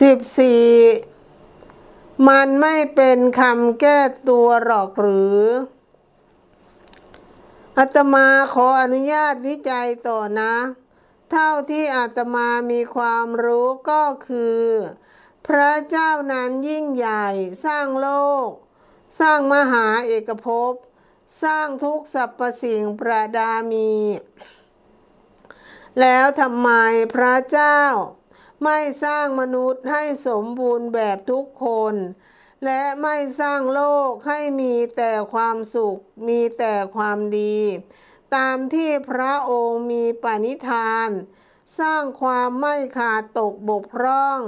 สิบสี่มันไม่เป็นคำแก้ตัวหรอกหรืออาตมาขออนุญาตวิจัยต่อนะ เท่าที่อาตมามีความรู้ก็คือ พระเจ้านั้นยิ่งใหญ่สร้างโลก สร้างมหาเอกภพ สร้างทุกสรรพสิ่งประดามี แล้วทำไมพระเจ้า ไม่สร้างมนุษย์ให้สมบูรณ์แบบทุกคน และไม่สร้างโลกให้มีแต่ความสุข มีแต่ความดี ตามที่พระองค์มีปณิธาน สร้างความไม่ขาดตกบกพร่อง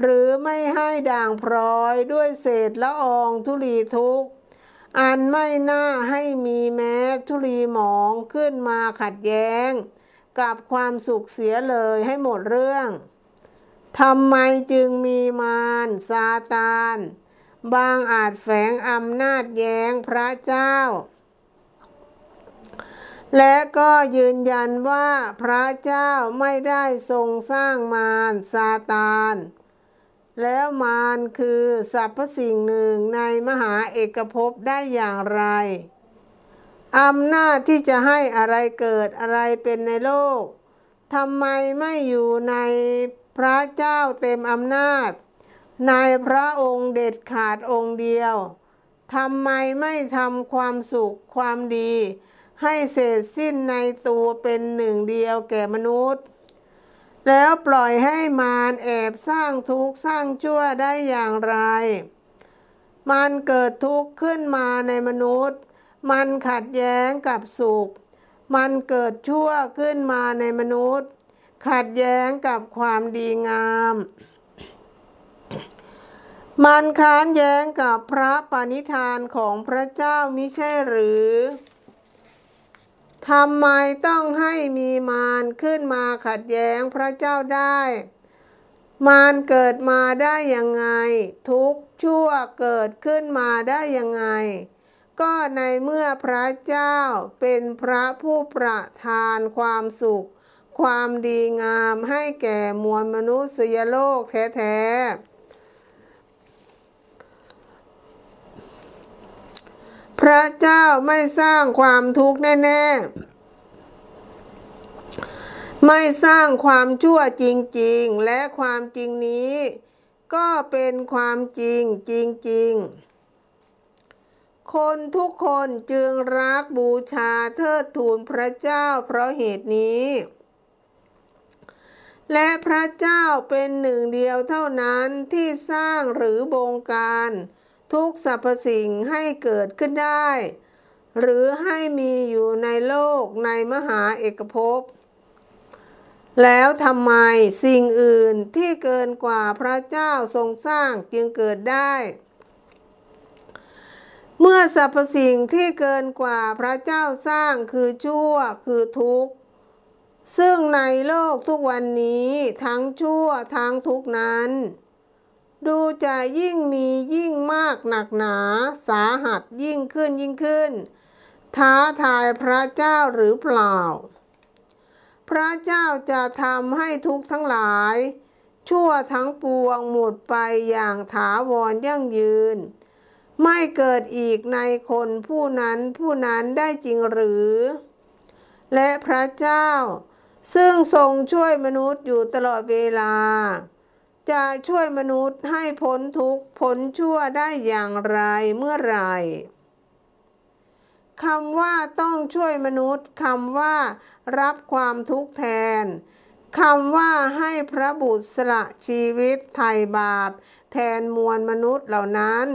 หรือไม่ให้ด่างพร้อยด้วยเศษละอองทุลีทุกอันไม่น่าให้มีแม้ทุลีหมองขึ้นมาขัดแย้ง กับความสุขเสียเลยให้หมดเรื่อง ทำไมจึงมีมารซาตาน บางอาจแฝงอำนาจแย้งพระเจ้า และก็ยืนยันว่าพระเจ้าไม่ได้ทรงสร้างมารซาตาน แล้วมารคือสรรพสิ่งหนึ่งในมหาเอกภพได้อย่างไรอำนาจที่จะให้อะไรเกิดอะไรเป็นในโลกทำไมไม่อยู่ใน พระเจ้าเต็มอำนาจในพระองค์เด็ดขาดองค์เดียวทำไมไม่ทำความสุขความดี ให้เสร็จสิ้นในตัวเป็นหนึ่งเดียวแก่มนุษย์ แล้วปล่อยให้มารแอบสร้างทุกข์สร้างชั่วได้อย่างไร มันเกิดทุกข์ขึ้นมาในมนุษย์ มันขัดแย้งกับสุข มันเกิดชั่วขึ้นมาในมนุษย์ ขัดแย้งกับความดีงาม มันค้านแย้งกับพระปณิธานของพระเจ้ามิใช่หรือทำไมต้องให้มีมารขึ้นมาขัดแย้งพระเจ้าได้ มารเกิดมาได้ยังไง ทุกชั่วเกิดขึ้นมาได้ยังไง ก็ในเมื่อพระเจ้าเป็นพระผู้ประทานความสุข ความดีงามให้แก่มวลมนุษยโลกแท้ๆ พระเจ้าไม่สร้างความทุกข์แน่ๆ ไม่สร้างความชั่วจริงๆ และความจริงนี้ ก็เป็นความจริงจริงๆคนทุกคนจึงรักบูชาเทิดทูนพระเจ้าเพราะเหตุนี้ และพระเจ้าเป็นหนึ่งเดียวเท่านั้นที่สร้างหรือบงการ ทุกสรรพสิ่งให้เกิดขึ้นได้ หรือให้มีอยู่ในโลกในมหาเอกภพ แล้วทำไมสิ่งอื่นที่เกินกว่าพระเจ้าทรงสร้างจึงเกิดได้ เมื่อสรรพสิ่งที่เกินกว่าพระเจ้าสร้างคือชั่วคือทุกข์ ซึ่งในโลกทุกวันนี้ทั้งชั่วทั้งทุกนั้น ดูจะยิ่งมียิ่งมากหนักหนาสาหัสยิ่งขึ้นยิ่งขึ้น ท้าทายพระเจ้าหรือเปล่า พระเจ้าจะทำให้ทุกทั้งหลาย ชั่วทั้งปวงหมดไปอย่างถาวรยั่งยืน ไม่เกิดอีกในคนผู้นั้นผู้นั้นได้จริงหรือและพระเจ้า ซึ่งทรงช่วยมนุษย์อยู่ตลอดเวลา จะช่วยมนุษย์ให้พ้นทุกข์พ้นชั่วได้อย่างไรเมื่อไรคำว่าต้องช่วยมนุษย์คำว่า รับความทุกข์แทนคำว่าให้พระบุตรสละชีวิตไถ่บาป แทนมวลมนุษย์เหล่านั้น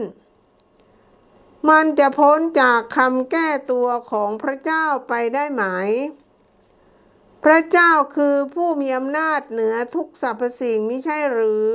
มันจะพ้นจากคำแก้ตัวของพระเจ้าไปได้ไหม พระเจ้าคือผู้มีอำนาจเหนือทุกสรรพสิ่งมิใช่หรือ